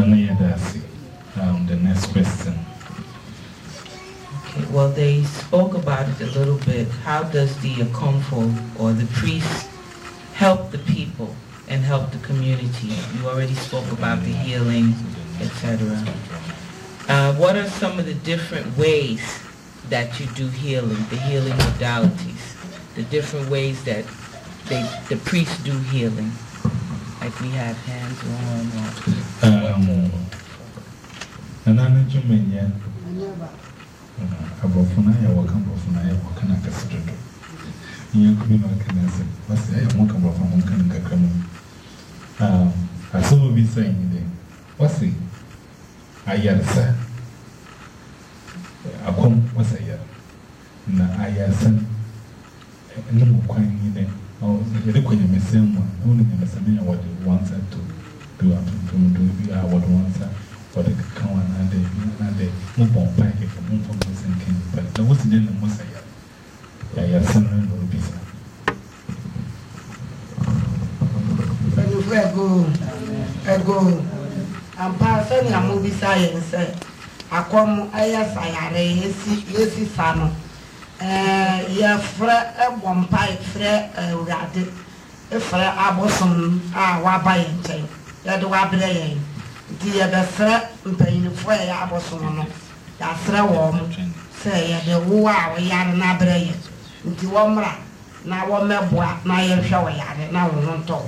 Um, the next question. Okay, well, they spoke about it a little bit. How does the Akomfo or the priest help the people and help the community? You already spoke about the healing, etc. Uh, what are some of the different ways that you do healing, the healing modalities, the different ways that they, the priests do healing? Like we have hands-on nanaano ntoma nyɛ abɔfo no ayɛ wɔka bɔfo ayɛ wɔka no akɛse dodo nyanko bi ma aka no asɛ ɔsɛ ɛyɛ monka bɔfo monka no nkakra mu asɛm obi sa. Akɔm ɔsɛ yare na ayaresa ne mu kwan yi dɛ yɛde kɔ nyamesɛm mu a na wo yɛ wɔde wɔn do atontom do bi a wɔde wansa wɔde keka wɔn anadɛ bi anadɛ mo bɔ mpae kɛkɛ mo mfa mo sɛ nkɛn pa na wɔsi dɛ na mo sa yar yɛayaresa no na obi sa mpanyinfo ego ego ampa sɛnea mo bisa yɛn sɛ akɔm ɛyɛ sayare yɛsi yɛsi sa no ɛɛ yɛfrɛ ɛbɔ mpae frɛ ɛwurade efrɛ abosom a waba yɛn nkyɛn yɛde wabrɛ yɛn. Nti yɛbɛsrɛ mpanyinfo a ɛyɛ abosom no yɛasrɛ wɔn sɛ yɛde wo a wɔyare n'abrɛ yɛn nti wɔmmra na wɔmmɛboa na yɛhwɛ wɔ yare na wɔn ho ntɔ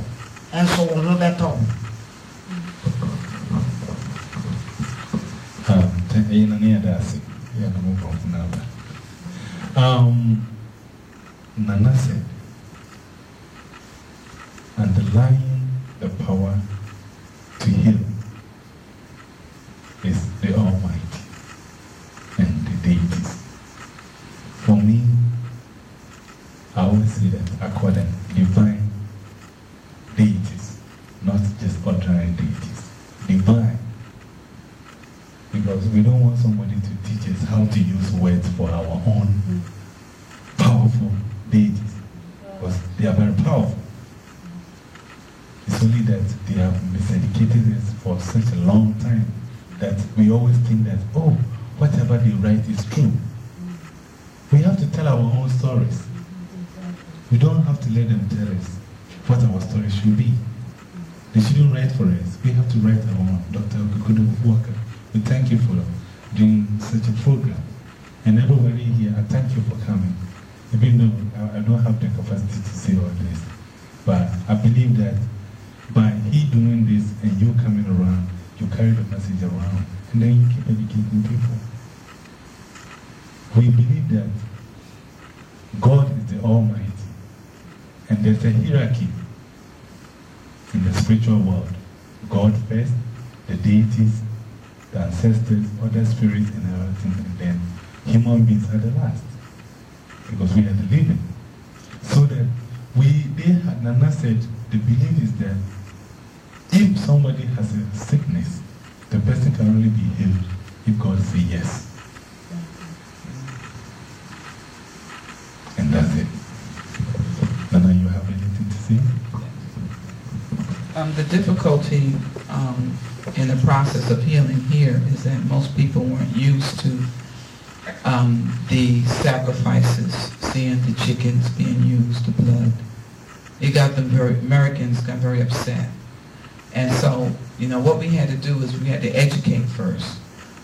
ɛnso wɔn ho bɛtɔ. ɛyɛ na ne yɛda ase. Yɛ na mo bɔfo no aba. Um, Nana said, underlying the power to him is the Almighty and the deities. For me, I always say that according divine deities, not just ordinary deities. Divine. Because we don't want somebody to teach us how to use words for our own powerful deities. Because they are very powerful. It's only that they have miseducated us for such a long time that we always think that, oh, whatever they write is true. We have to tell our own stories. We don't have to let them tell us what our story should be. They shouldn't write for us. We have to write our own. Dr. Okukudu Walker, we thank you for doing such a program. And everybody here, I thank you for coming. Even though I don't have the capacity to say all this, but I believe that by he doing this and you coming around, you carry the message around, and then you keep educating people. We believe that God is the Almighty, and there's a hierarchy in the spiritual world. God first, the deities, the ancestors, other spirits, and everything, and then human beings are the last. Because we are the living. So that we, they, Nana said, the belief is that if somebody has a sickness, the person can only be healed if God says yes. And that's it. Nana, you have anything to say? Um, the difficulty um, in the process of healing here is that most people weren't used to um, the sacrifices, seeing the chickens being used, the blood. It got them very, Americans got very upset. And so, you know, what we had to do is we had to educate first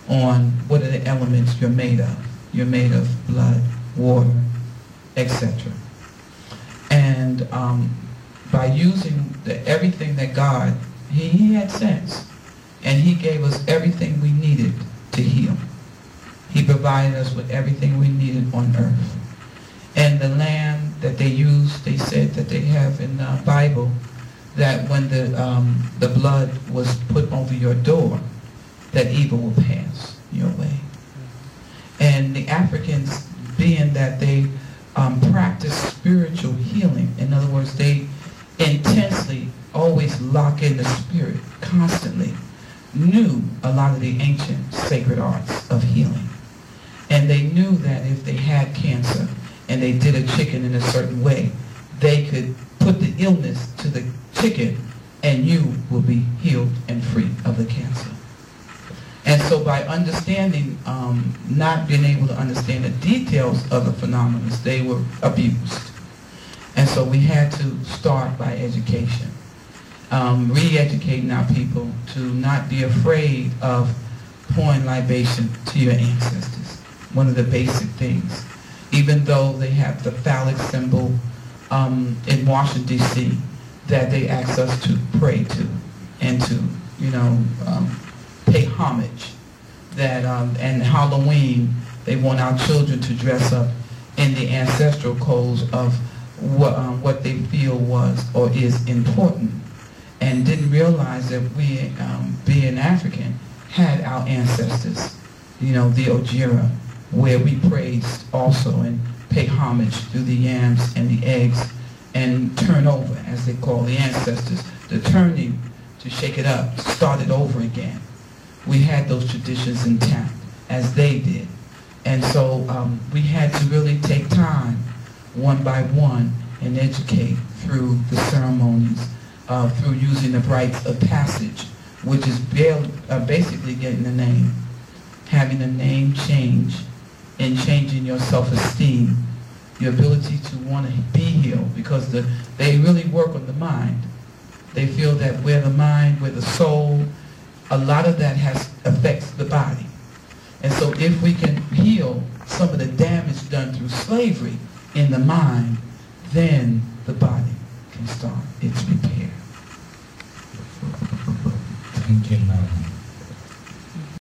on what are the elements you're made of. You're made of blood, water, etc. And um, by using the, everything that God, he, he had sense. And he gave us everything we needed to heal. He provided us with everything we needed on earth. And the land that they used, they said that they have in the Bible, that when the, um, the blood was put over your door, that evil will pass your way. And the Africans, being that they um, practice spiritual healing, in other words, they intensely always lock in the spirit constantly, knew a lot of the ancient sacred arts of healing. And they knew that if they had cancer and they did a chicken in a certain way, they could put the illness to the chicken and you will be healed and free of the cancer. And so by understanding, um, not being able to understand the details of the phenomena, they were abused. And so we had to start by education, um, re-educating our people to not be afraid of pouring libation to your ancestors. One of the basic things. Even though they have the phallic symbol um, in Washington, D.C., that they ask us to pray to and to, you know, um, pay homage. That um, and Halloween, they want our children to dress up in the ancestral codes of what um, what they feel was or is important, and didn't realize that we, um, being African, had our ancestors, you know, the Odwira, where we praised also and pay homage through the yams and the eggs and turn over, as they call the ancestors, the turning to shake it up, start it over again. We had those traditions intact, as they did. And so um, we had to really take time, one by one, and educate through the ceremonies, uh, through using the rites of passage, which is uh, basically getting a name, having a name change, and changing your self-esteem your ability to want to be healed because the, they really work on the mind. They feel that where the mind, where the soul, a lot of that has affects the body. And so if we can heal some of the damage done through slavery in the mind, then the body can start its repair. Thank you, Nana.